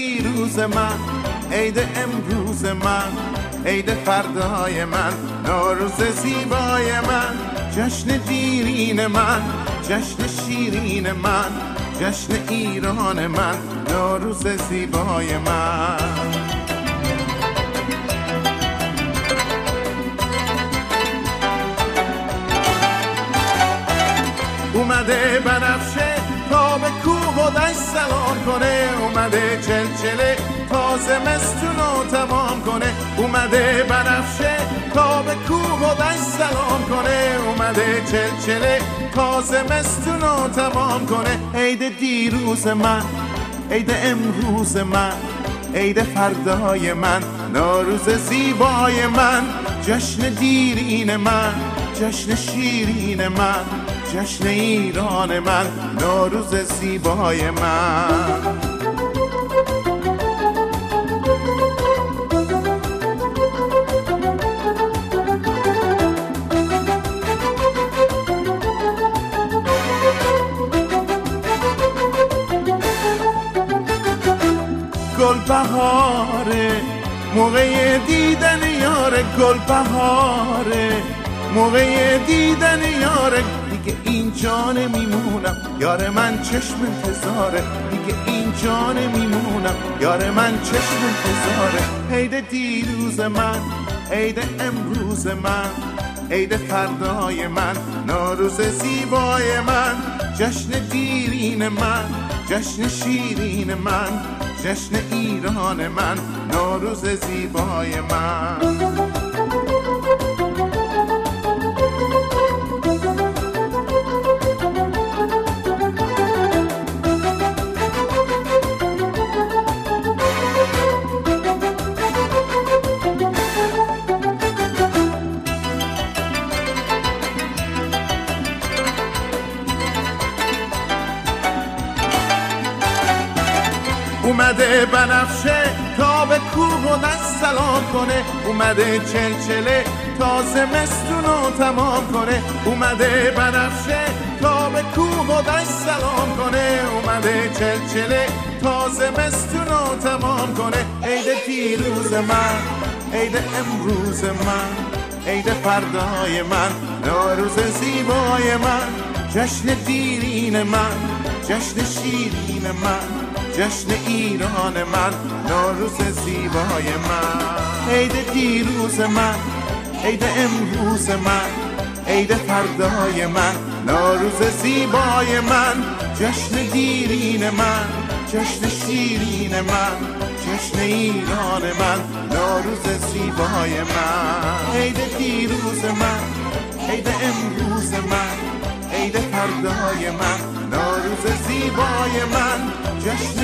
دیروز من عید امروز من عید فردای من نوروز زیبای من جشن دیرین من جشن شیرین من جشن ایران من نوروز زیبای من. اومده بنفشه دشت سلام کنه اومده چلچله تازه مستون رو تمام کنه. اومده بنفشه تا به کوه و دشت سلام کنه. اومده چلچله تازه مستون رو تمام کنه. عید دیروز من عید امروز من عید فردای من نوروز زیبای من جشن دیرین من جشن شیرین من. جشن ایران من نوروز زیبای من. گل بهاره موقع دیدن یار گل بهاره موقع دیدن یار دیگه اینجا نمیمونم. یار من چشم انتظاره. دیگه اینجا نمیمونم. یار من چشم انتظاره. عید دیروز من عید امروز من عید فردای من نوروز زیبای من جشن دیرین من جشن شیرین من جشن ایران من نوروز زیبای من. اومده بنفشه تا به کوه و دست سلام کنه. اومده چلچله تازه مستون رو تمام کنه. اومده بنفشه تا به کوه و دشت سلام کنه. اومده چلچله تازه مستون رو تمام کنه. عید دیروز من عید امروز من عید فردای من نوروز زیبای من جشن دیرین من جشن شیرین من. جشن ایران من نوروز زیبای من. عید دیروز من عید امروز من. عید فردای من نوروز زیبای من. جشن دیرین من جشن شیرین من. جشن ایران من نوروز زیبای من. عید دیروز من عید امروز من. عید فردای من نوروز زیبای من. جشن